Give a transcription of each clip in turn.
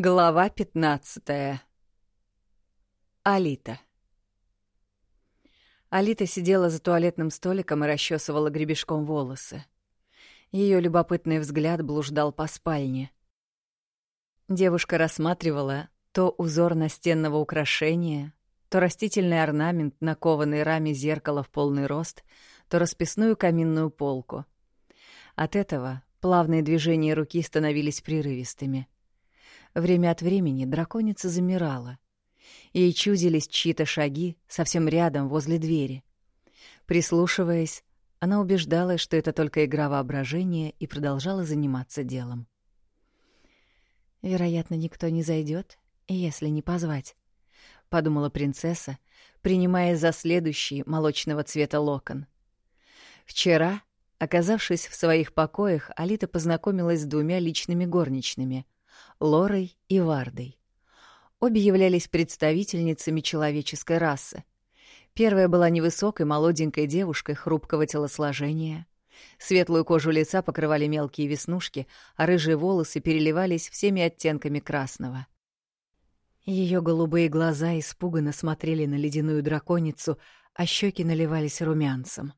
Глава 15. Алита. Алита сидела за туалетным столиком и расчесывала гребешком волосы. Ее любопытный взгляд блуждал по спальне. Девушка рассматривала то узор настенного украшения, то растительный орнамент на кованой раме зеркала в полный рост, то расписную каминную полку. От этого плавные движения руки становились прерывистыми — Время от времени драконица замирала. Ей чудились чьи-то шаги совсем рядом, возле двери. Прислушиваясь, она убеждалась, что это только игра воображения, и продолжала заниматься делом. «Вероятно, никто не зайдет, если не позвать», — подумала принцесса, принимая за следующий молочного цвета локон. Вчера, оказавшись в своих покоях, Алита познакомилась с двумя личными горничными — Лорой и Вардой. Обе являлись представительницами человеческой расы. Первая была невысокой, молоденькой девушкой хрупкого телосложения. Светлую кожу лица покрывали мелкие веснушки, а рыжие волосы переливались всеми оттенками красного. Ее голубые глаза испуганно смотрели на ледяную драконицу, а щеки наливались румянцем.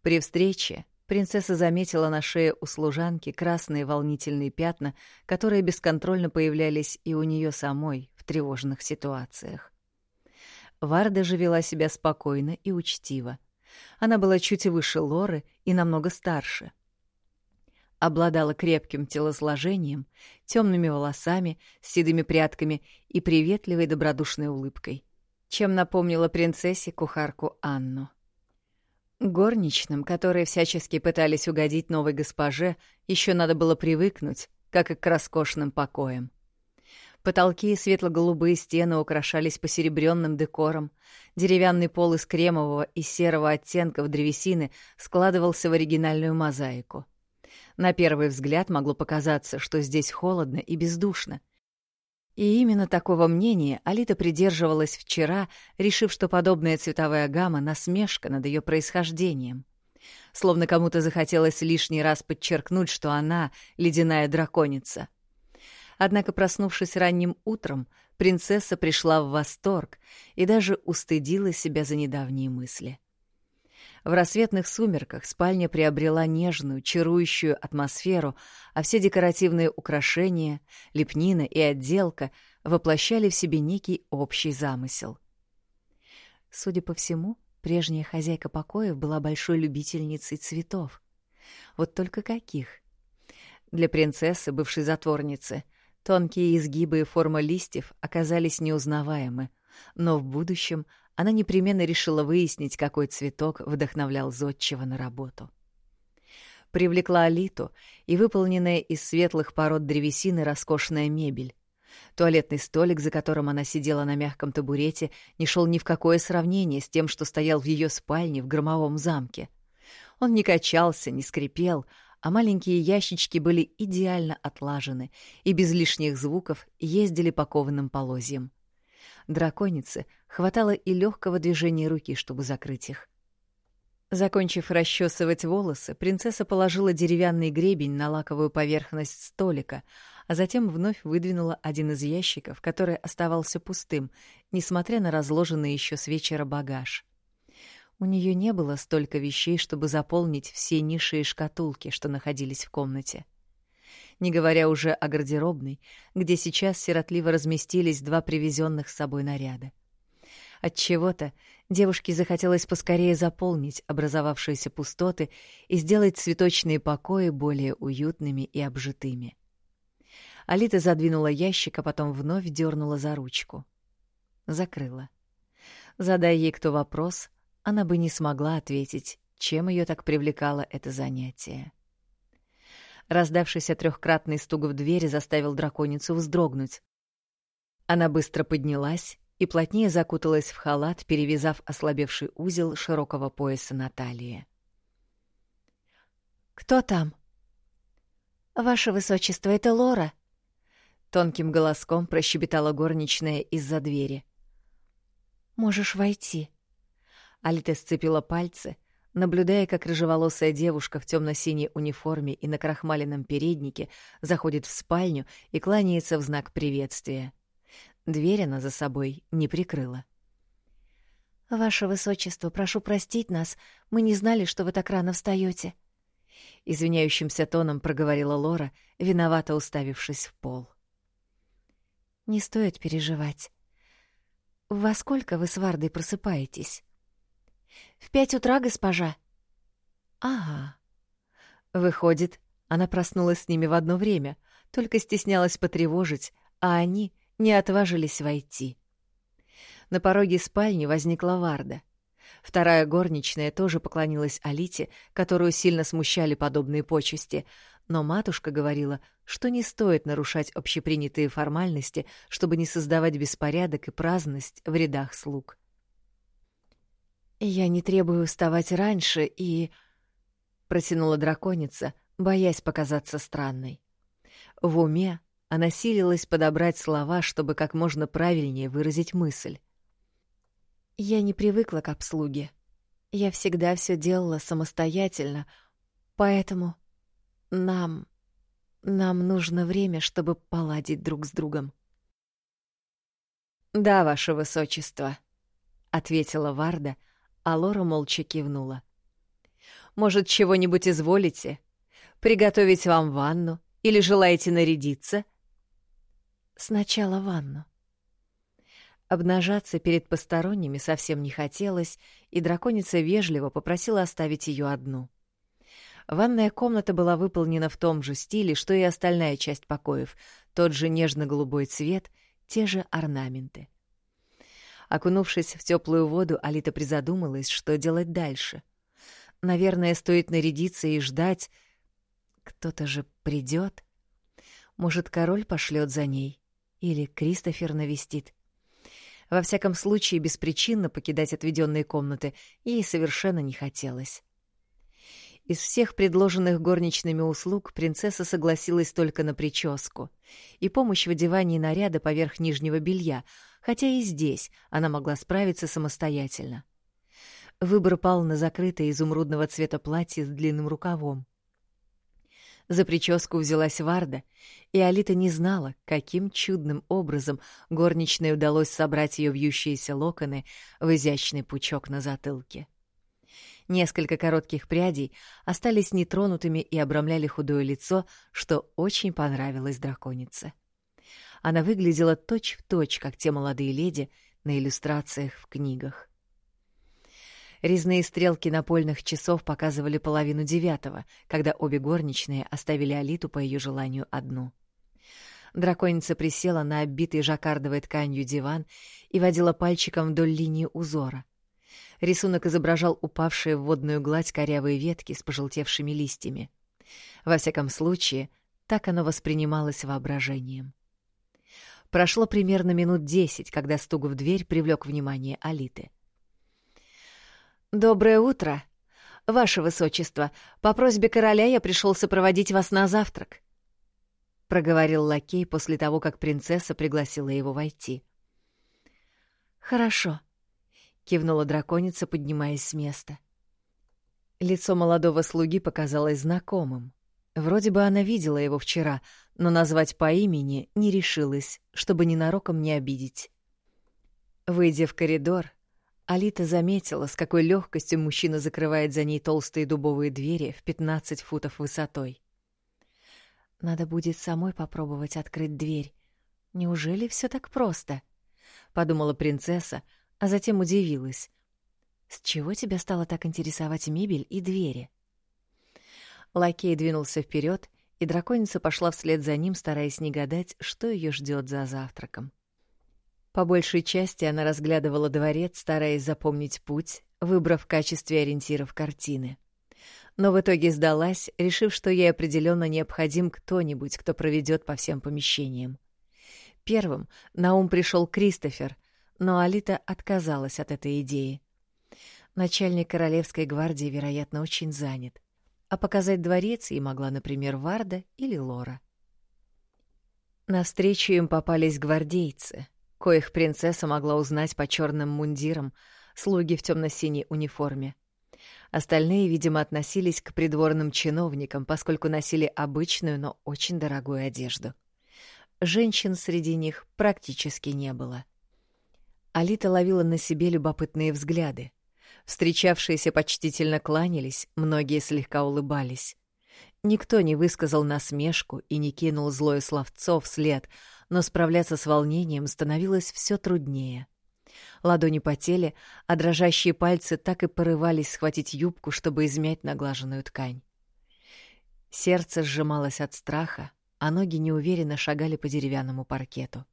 При встрече Принцесса заметила на шее у служанки красные волнительные пятна, которые бесконтрольно появлялись и у нее самой в тревожных ситуациях. Варда же вела себя спокойно и учтиво. Она была чуть выше Лоры и намного старше. Обладала крепким телосложением, темными волосами, седыми прядками и приветливой добродушной улыбкой, чем напомнила принцессе кухарку Анну. Горничным, которые всячески пытались угодить новой госпоже, еще надо было привыкнуть, как и к роскошным покоям. Потолки и светло-голубые стены украшались посеребренным декором, деревянный пол из кремового и серого оттенков древесины складывался в оригинальную мозаику. На первый взгляд могло показаться, что здесь холодно и бездушно — и именно такого мнения Алита придерживалась вчера, решив, что подобная цветовая гамма — насмешка над ее происхождением. Словно кому-то захотелось лишний раз подчеркнуть, что она — ледяная драконица. Однако, проснувшись ранним утром, принцесса пришла в восторг и даже устыдила себя за недавние мысли. В рассветных сумерках спальня приобрела нежную, чарующую атмосферу, а все декоративные украшения, лепнина и отделка воплощали в себе некий общий замысел. Судя по всему, прежняя хозяйка покоев была большой любительницей цветов. Вот только каких? Для принцессы, бывшей затворницы, тонкие изгибы и форма листьев оказались неузнаваемы, но в будущем она непременно решила выяснить, какой цветок вдохновлял Зодчего на работу. Привлекла Алиту и выполненная из светлых пород древесины роскошная мебель. Туалетный столик, за которым она сидела на мягком табурете, не шел ни в какое сравнение с тем, что стоял в ее спальне в громовом замке. Он не качался, не скрипел, а маленькие ящички были идеально отлажены и без лишних звуков ездили по кованым полозьям. Драконице хватало и легкого движения руки, чтобы закрыть их. Закончив расчесывать волосы, принцесса положила деревянный гребень на лаковую поверхность столика, а затем вновь выдвинула один из ящиков, который оставался пустым, несмотря на разложенный еще с вечера багаж. У нее не было столько вещей, чтобы заполнить все ниши и шкатулки, что находились в комнате. — не говоря уже о гардеробной, где сейчас сиротливо разместились два привезенных с собой наряда. От чего-то девушке захотелось поскорее заполнить образовавшиеся пустоты и сделать цветочные покои более уютными и обжитыми. Алита задвинула ящик, а потом вновь дернула за ручку. Закрыла. Задая ей кто вопрос, она бы не смогла ответить, чем ее так привлекало это занятие. Раздавшийся трехкратный стук в двери заставил драконицу вздрогнуть. Она быстро поднялась и плотнее закуталась в халат, перевязав ослабевший узел широкого пояса на талии. «Кто там?» «Ваше высочество, это Лора!» Тонким голоском прощебетала горничная из-за двери. «Можешь войти». Алита сцепила пальцы, наблюдая, как рыжеволосая девушка в темно-синей униформе и на крахмаленном переднике заходит в спальню и кланяется в знак приветствия. Дверь она за собой не прикрыла. «Ваше Высочество, прошу простить нас, мы не знали, что вы так рано встаете. Извиняющимся тоном проговорила Лора, виновато уставившись в пол. «Не стоит переживать. Во сколько вы с Вардой просыпаетесь?» «В пять утра, госпожа». «Ага». Выходит, она проснулась с ними в одно время, только стеснялась потревожить, а они не отважились войти. На пороге спальни возникла Варда. Вторая горничная тоже поклонилась Алите, которую сильно смущали подобные почести, но матушка говорила, что не стоит нарушать общепринятые формальности, чтобы не создавать беспорядок и праздность в рядах слуг. «Я не требую вставать раньше и...» — протянула драконица, боясь показаться странной. В уме она силилась подобрать слова, чтобы как можно правильнее выразить мысль. «Я не привыкла к обслуге. Я всегда все делала самостоятельно, поэтому нам... нам нужно время, чтобы поладить друг с другом». «Да, ваше высочество», — ответила Варда, а Лора молча кивнула. «Может, чего-нибудь изволите? Приготовить вам ванну или желаете нарядиться?» «Сначала ванну». Обнажаться перед посторонними совсем не хотелось, и драконица вежливо попросила оставить ее одну. Ванная комната была выполнена в том же стиле, что и остальная часть покоев, тот же нежно-голубой цвет, те же орнаменты. Окунувшись в теплую воду, Алита призадумалась, что делать дальше. Наверное, стоит нарядиться и ждать. Кто-то же придет. Может, король пошлет за ней? Или Кристофер навестит? Во всяком случае, беспричинно покидать отведенные комнаты ей совершенно не хотелось. Из всех предложенных горничными услуг принцесса согласилась только на прическу и помощь в одевании наряда поверх нижнего белья, хотя и здесь она могла справиться самостоятельно. Выбор пал на закрытое изумрудного цвета платье с длинным рукавом. За прическу взялась Варда, и Алита не знала, каким чудным образом горничной удалось собрать ее вьющиеся локоны в изящный пучок на затылке. Несколько коротких прядей остались нетронутыми и обрамляли худое лицо, что очень понравилось драконице. — она выглядела точь-в-точь, точь, как те молодые леди на иллюстрациях в книгах. Резные стрелки напольных часов показывали половину девятого, когда обе горничные оставили Алиту по ее желанию одну. Драконица присела на оббитый жаккардовой тканью диван и водила пальчиком вдоль линии узора. Рисунок изображал упавшие в водную гладь корявые ветки с пожелтевшими листьями. Во всяком случае, так оно воспринималось воображением. Прошло примерно минут десять, когда стук в дверь привлек внимание Алиты. «Доброе утро! Ваше Высочество, по просьбе короля я пришел сопроводить вас на завтрак», — проговорил лакей после того, как принцесса пригласила его войти. «Хорошо», — кивнула драконица, поднимаясь с места. Лицо молодого слуги показалось знакомым. Вроде бы она видела его вчера, но назвать по имени не решилась, чтобы ненароком не обидеть. Выйдя в коридор, Алита заметила, с какой легкостью мужчина закрывает за ней толстые дубовые двери в 15 футов высотой. «Надо будет самой попробовать открыть дверь. Неужели все так просто?» — подумала принцесса, а затем удивилась. «С чего тебя стало так интересовать мебель и двери?» Лакей двинулся вперед, и драконица пошла вслед за ним, стараясь не гадать, что ее ждет за завтраком. По большей части она разглядывала дворец, стараясь запомнить путь, выбрав в качестве ориентиров картины. Но в итоге сдалась, решив, что ей определенно необходим кто-нибудь, кто проведет по всем помещениям. Первым на ум пришел Кристофер, но Алита отказалась от этой идеи. Начальник Королевской гвардии, вероятно, очень занят а показать дворец ей могла, например, Варда или Лора. Навстречу им попались гвардейцы, коих принцесса могла узнать по черным мундирам, слуги в темно-синей униформе. Остальные, видимо, относились к придворным чиновникам, поскольку носили обычную, но очень дорогую одежду. Женщин среди них практически не было. Алита ловила на себе любопытные взгляды. Встречавшиеся почтительно кланялись, многие слегка улыбались. Никто не высказал насмешку и не кинул злое словцо вслед, но справляться с волнением становилось все труднее. Ладони потели, а дрожащие пальцы так и порывались схватить юбку, чтобы измять наглаженную ткань. Сердце сжималось от страха, а ноги неуверенно шагали по деревянному паркету.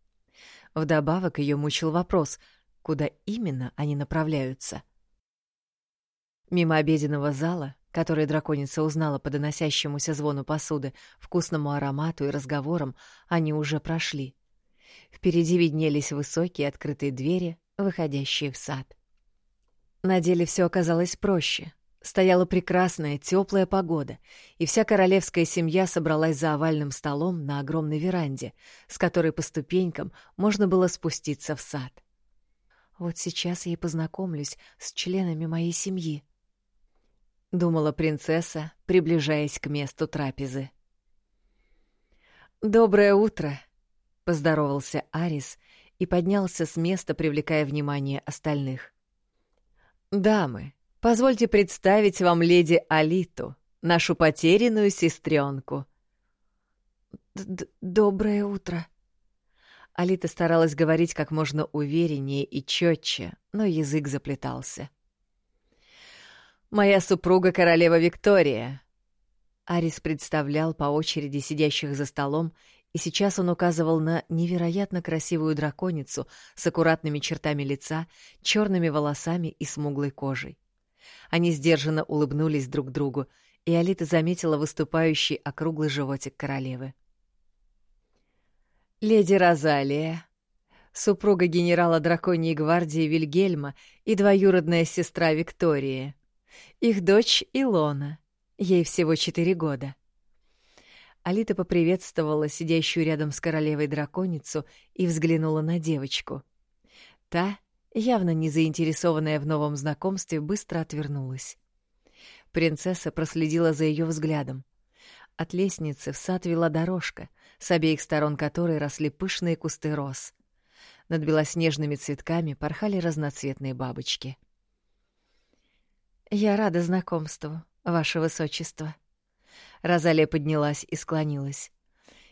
Вдобавок ее мучил вопрос, куда именно они направляются. Мимо обеденного зала, который драконица узнала по доносящемуся звону посуды, вкусному аромату и разговорам, они уже прошли. Впереди виднелись высокие открытые двери, выходящие в сад. На деле все оказалось проще. Стояла прекрасная, теплая погода, и вся королевская семья собралась за овальным столом на огромной веранде, с которой по ступенькам можно было спуститься в сад. Вот сейчас я и познакомлюсь с членами моей семьи, думала принцесса, приближаясь к месту трапезы. Доброе утро, поздоровался Арис и поднялся с места, привлекая внимание остальных. Дамы, Позвольте представить вам леди Алиту, нашу потерянную сестренку. Доброе утро. Алита старалась говорить как можно увереннее и четче, но язык заплетался. Моя супруга королева Виктория. Арис представлял по очереди сидящих за столом, и сейчас он указывал на невероятно красивую драконицу с аккуратными чертами лица, черными волосами и смуглой кожей. Они сдержанно улыбнулись друг другу, и Алита заметила выступающий округлый животик королевы. «Леди Розалия, супруга генерала драконьей гвардии Вильгельма и двоюродная сестра Виктории. Их дочь Илона, ей всего четыре года». Алита поприветствовала сидящую рядом с королевой драконицу и взглянула на девочку. Та явно не заинтересованная в новом знакомстве, быстро отвернулась. Принцесса проследила за ее взглядом. От лестницы в сад вела дорожка, с обеих сторон которой росли пышные кусты роз. Над белоснежными цветками порхали разноцветные бабочки. «Я рада знакомству, ваше высочество». Розалия поднялась и склонилась.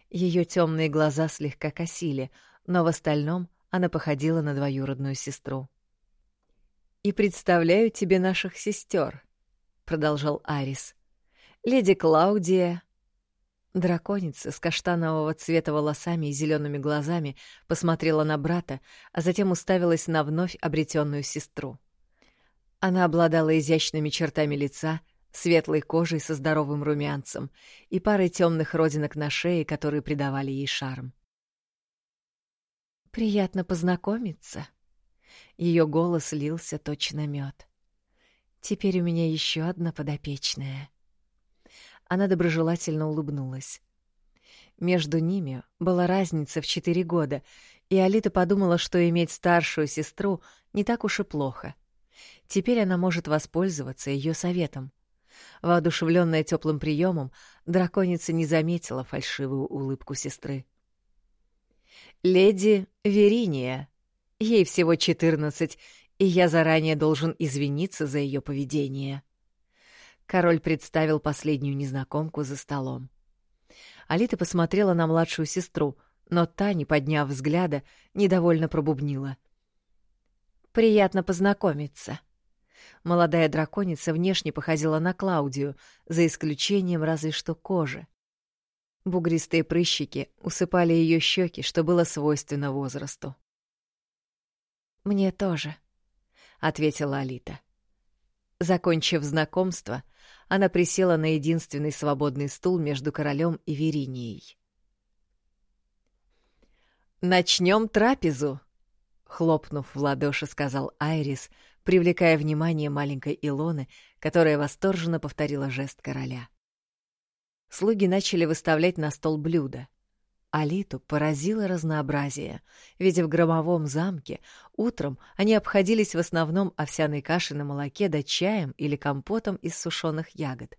Ее темные глаза слегка косили, но в остальном — она походила на двоюродную сестру. «И представляю тебе наших сестер», — продолжал Арис. «Леди Клаудия...» Драконица с каштанового цвета волосами и зелеными глазами посмотрела на брата, а затем уставилась на вновь обретенную сестру. Она обладала изящными чертами лица, светлой кожей со здоровым румянцем и парой темных родинок на шее, которые придавали ей шарм. Приятно познакомиться. Ее голос лился точно мед. Теперь у меня еще одна подопечная. Она доброжелательно улыбнулась. Между ними была разница в четыре года, и Алита подумала, что иметь старшую сестру не так уж и плохо. Теперь она может воспользоваться ее советом. Воодушевленная теплым приемом, драконица не заметила фальшивую улыбку сестры. Леди Вериния. Ей всего четырнадцать, и я заранее должен извиниться за ее поведение. Король представил последнюю незнакомку за столом. Алита посмотрела на младшую сестру, но та, не подняв взгляда, недовольно пробубнила. «Приятно познакомиться». Молодая драконица внешне походила на Клаудию, за исключением разве что кожи. Бугристые прыщики усыпали ее щеки, что было свойственно возрасту. «Мне тоже», — ответила Алита. Закончив знакомство, она присела на единственный свободный стул между королем и Веринией. «Начнем трапезу!» — хлопнув в ладоши, сказал Айрис, привлекая внимание маленькой Илоны, которая восторженно повторила жест короля. Слуги начали выставлять на стол блюда. Алиту поразило разнообразие, ведь в громовом замке утром они обходились в основном овсяной кашей на молоке да чаем или компотом из сушеных ягод.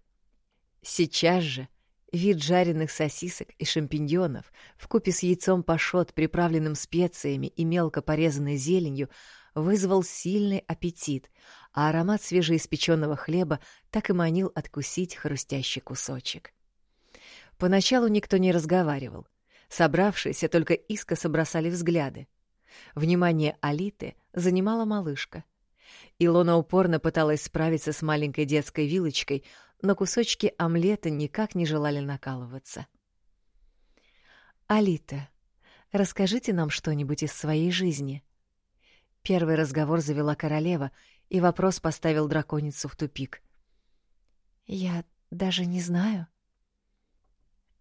Сейчас же вид жареных сосисок и шампиньонов вкупе с яйцом пашот, приправленным специями и мелко порезанной зеленью, вызвал сильный аппетит, а аромат свежеиспеченного хлеба так и манил откусить хрустящий кусочек. Поначалу никто не разговаривал. Собравшиеся только искоса бросали взгляды. Внимание Алиты занимала малышка. Илона упорно пыталась справиться с маленькой детской вилочкой, но кусочки омлета никак не желали накалываться. «Алита, расскажите нам что-нибудь из своей жизни». Первый разговор завела королева, и вопрос поставил драконицу в тупик. «Я даже не знаю».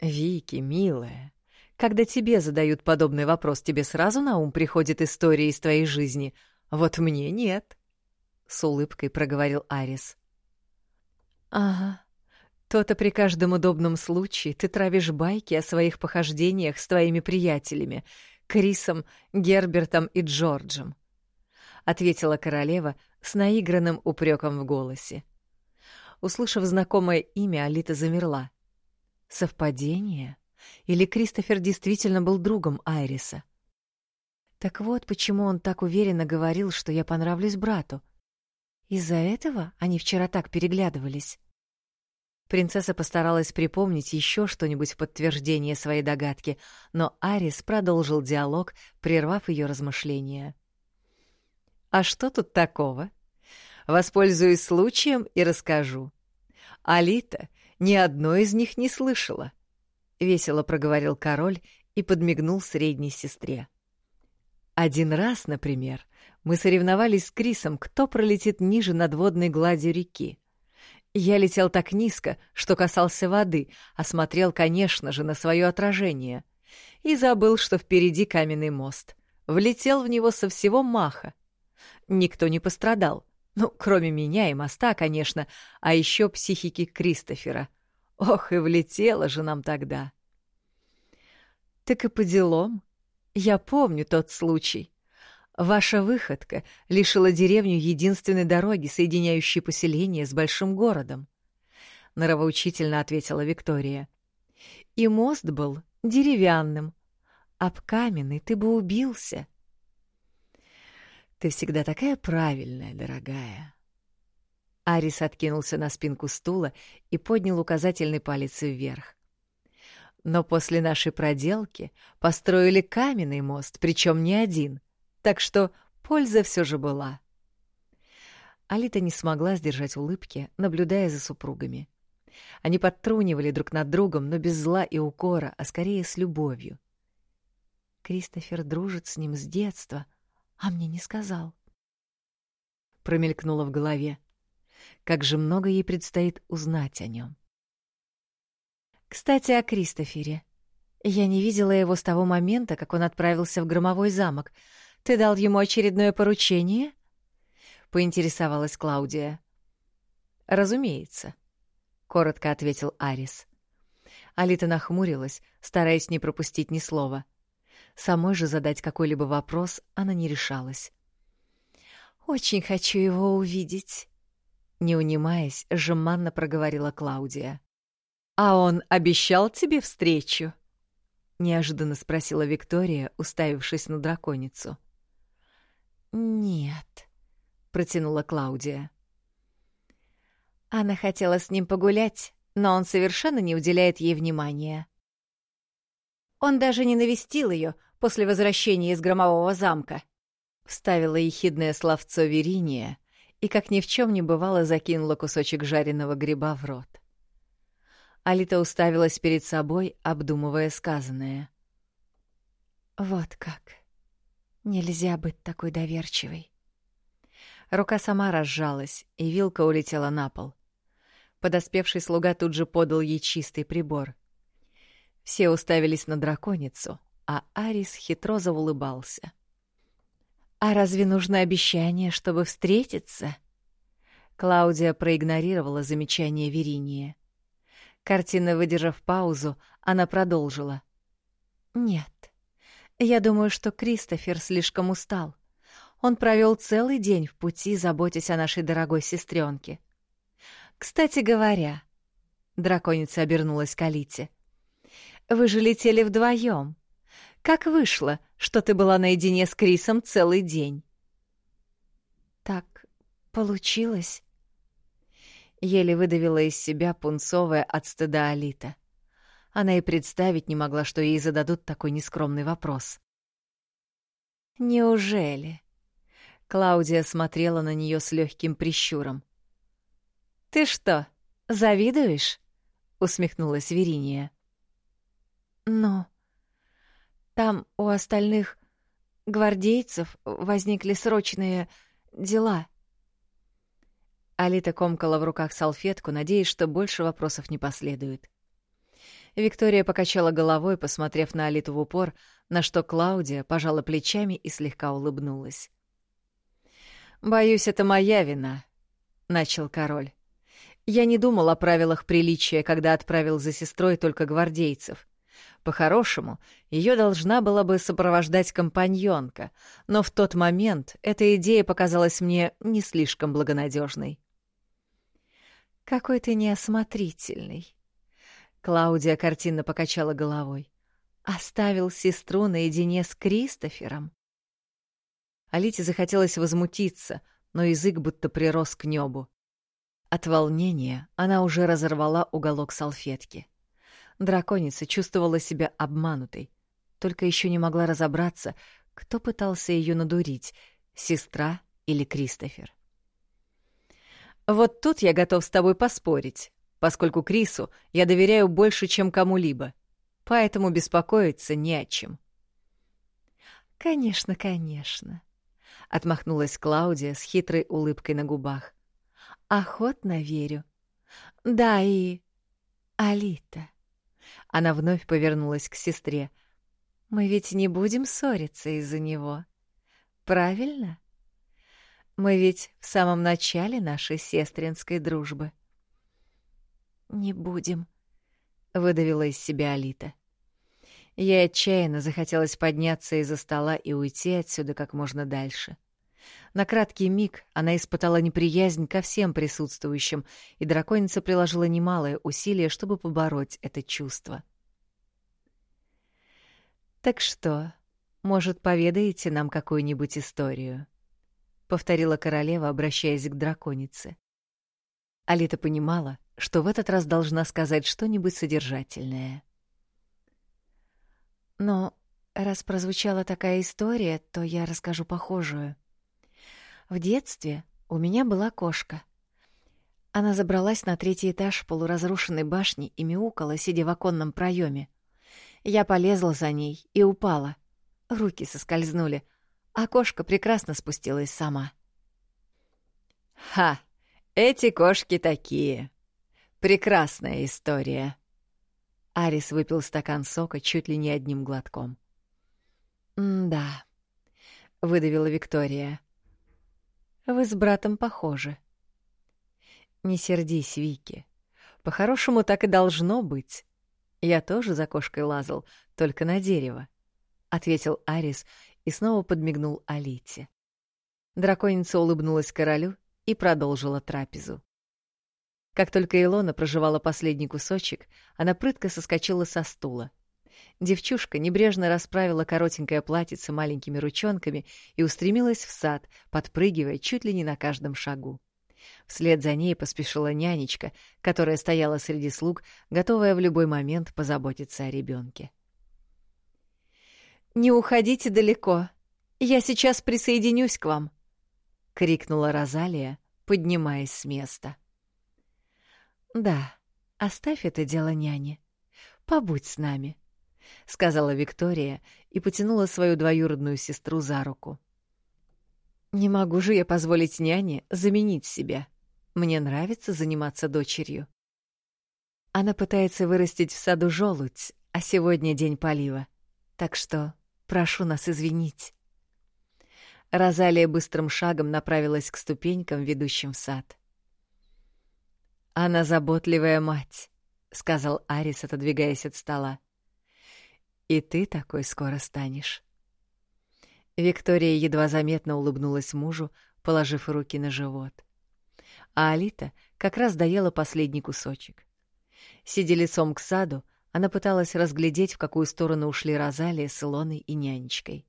«Вики, милая, когда тебе задают подобный вопрос, тебе сразу на ум приходит история из твоей жизни. Вот мне нет», — с улыбкой проговорил Арис. «Ага. То-то при каждом удобном случае ты травишь байки о своих похождениях с твоими приятелями, Крисом, Гербертом и Джорджем», — ответила королева с наигранным упреком в голосе. Услышав знакомое имя, Алита замерла. Совпадение? Или Кристофер действительно был другом Айриса? Так вот, почему он так уверенно говорил, что я понравлюсь брату. Из-за этого они вчера так переглядывались. Принцесса постаралась припомнить еще что-нибудь в подтверждение своей догадки, но Арис продолжил диалог, прервав ее размышления. «А что тут такого? Воспользуюсь случаем и расскажу. Алита ни одной из них не слышала», — весело проговорил король и подмигнул средней сестре. «Один раз, например, мы соревновались с Крисом, кто пролетит ниже надводной гладью реки. Я летел так низко, что касался воды, а смотрел, конечно же, на свое отражение. И забыл, что впереди каменный мост. Влетел в него со всего маха. Никто не пострадал. Ну, кроме меня и моста, конечно, а еще психики Кристофера. Ох, и влетела же нам тогда. Так и по делам. Я помню тот случай. Ваша выходка лишила деревню единственной дороги, соединяющей поселение с большим городом. Норовоучительно ответила Виктория. И мост был деревянным. Об каменный ты бы убился. Ты всегда такая правильная, дорогая. Арис откинулся на спинку стула и поднял указательный палец вверх. Но после нашей проделки построили каменный мост, причем не один — так что польза все же была. Алита не смогла сдержать улыбки, наблюдая за супругами. Они подтрунивали друг над другом, но без зла и укора, а скорее с любовью. Кристофер дружит с ним с детства, а мне не сказал. Промелькнуло в голове. Как же много ей предстоит узнать о нем. Кстати, о Кристофере. Я не видела его с того момента, как он отправился в громовой замок, ты дал ему очередное поручение? поинтересовалась Клаудия. Разумеется, коротко ответил Арис. Алита нахмурилась, стараясь не пропустить ни слова. Самой же задать какой-либо вопрос она не решалась. Очень хочу его увидеть, не унимаясь, жеманно проговорила Клаудия. А он обещал тебе встречу? неожиданно спросила Виктория, уставившись на драконицу. «Нет», — протянула Клаудия. Она хотела с ним погулять, но он совершенно не уделяет ей внимания. Он даже не навестил ее после возвращения из громового замка. Вставила ехидное словцо Вериния и, как ни в чем не бывало, закинула кусочек жареного гриба в рот. Алита уставилась перед собой, обдумывая сказанное. «Вот как», Нельзя быть такой доверчивой. Рука сама разжалась, и вилка улетела на пол. Подоспевший слуга тут же подал ей чистый прибор. Все уставились на драконицу, а Арис хитро заулыбался. «А разве нужно обещание, чтобы встретиться?» Клаудия проигнорировала замечание Вериния. Картина, выдержав паузу, она продолжила. Нет. Я думаю, что Кристофер слишком устал. Он провел целый день в пути, заботясь о нашей дорогой сестренке. Кстати говоря, драконица обернулась к Алите. Вы же летели вдвоем. Как вышло, что ты была наедине с Крисом целый день? Так получилось. Еле выдавила из себя пунцовая от стыда Алита. Она и представить не могла, что ей зададут такой нескромный вопрос. «Неужели?» Клаудия смотрела на нее с легким прищуром. «Ты что, завидуешь?» — усмехнулась Вериния. «Ну, там у остальных гвардейцев возникли срочные дела». Алита комкала в руках салфетку, надеясь, что больше вопросов не последует. Виктория покачала головой, посмотрев на Алиту в упор, на что Клаудия пожала плечами и слегка улыбнулась. «Боюсь, это моя вина», — начал король. «Я не думал о правилах приличия, когда отправил за сестрой только гвардейцев. По-хорошему, ее должна была бы сопровождать компаньонка, но в тот момент эта идея показалась мне не слишком благонадежной. «Какой ты неосмотрительный!» Клаудия картинно покачала головой. «Оставил сестру наедине с Кристофером?» Алите захотелось возмутиться, но язык будто прирос к небу. От волнения она уже разорвала уголок салфетки. Драконица чувствовала себя обманутой, только еще не могла разобраться, кто пытался ее надурить — сестра или Кристофер. «Вот тут я готов с тобой поспорить, поскольку Крису я доверяю больше, чем кому-либо, поэтому беспокоиться не о чем». «Конечно, конечно», отмахнулась Клаудия с хитрой улыбкой на губах. Охотно верю. Да и Алита. Она вновь повернулась к сестре. Мы ведь не будем ссориться из-за него. Правильно? Мы ведь в самом начале нашей сестринской дружбы. Не будем, выдавила из себя Алита. Ей отчаянно захотелось подняться из-за стола и уйти отсюда как можно дальше. На краткий миг она испытала неприязнь ко всем присутствующим, и драконица приложила немалое усилие, чтобы побороть это чувство. «Так что, может, поведаете нам какую-нибудь историю?» — повторила королева, обращаясь к драконице. Алита понимала, что в этот раз должна сказать что-нибудь содержательное. Но раз прозвучала такая история, то я расскажу похожую. В детстве у меня была кошка. Она забралась на третий этаж полуразрушенной башни и мяукала, сидя в оконном проеме. Я полезла за ней и упала. Руки соскользнули, а кошка прекрасно спустилась сама. «Ха! Эти кошки такие! Прекрасная история!» Арис выпил стакан сока чуть ли не одним глотком. «Да», — выдавила Виктория. «Вы с братом похожи». «Не сердись, Вики. По-хорошему так и должно быть. Я тоже за кошкой лазал, только на дерево», — ответил Арис и снова подмигнул Алите. Драконица улыбнулась королю и продолжила трапезу. Как только Илона проживала последний кусочек, она прытко соскочила со стула. Девчушка небрежно расправила коротенькое платьице маленькими ручонками и устремилась в сад, подпрыгивая чуть ли не на каждом шагу. Вслед за ней поспешила нянечка, которая стояла среди слуг, готовая в любой момент позаботиться о ребенке. «Не уходите далеко. Я сейчас присоединюсь к вам», — крикнула Розалия, поднимаясь с места. «Да, оставь это дело няне. Побудь с нами», — сказала Виктория и потянула свою двоюродную сестру за руку. «Не могу же я позволить няне заменить себя. Мне нравится заниматься дочерью. Она пытается вырастить в саду желудь, а сегодня день полива. Так что прошу нас извинить». Розалия быстрым шагом направилась к ступенькам, ведущим в сад. «Она заботливая мать», — сказал Арис, отодвигаясь от стола. И ты такой скоро станешь. Виктория едва заметно улыбнулась мужу, положив руки на живот. А Алита как раз доела последний кусочек. Сидя лицом к саду, она пыталась разглядеть, в какую сторону ушли Розалия с Илоной и нянечкой.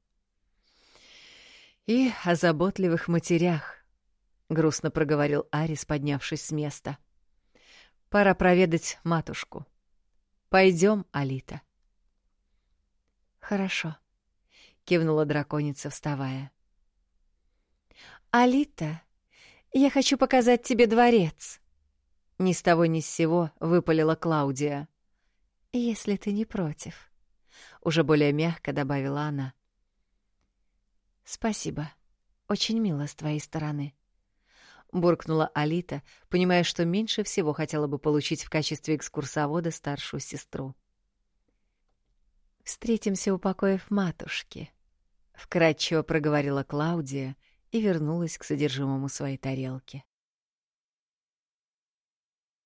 «И о заботливых матерях», — грустно проговорил Арис, поднявшись с места. «Пора проведать матушку. Пойдем, Алита». «Хорошо», — кивнула драконица, вставая. «Алита, я хочу показать тебе дворец», — ни с того ни с сего выпалила Клаудия. «Если ты не против», — уже более мягко добавила она. «Спасибо. Очень мило с твоей стороны», — буркнула Алита, понимая, что меньше всего хотела бы получить в качестве экскурсовода старшую сестру. «Встретимся у покоев матушки», — вкратчиво проговорила Клаудия и вернулась к содержимому своей тарелки.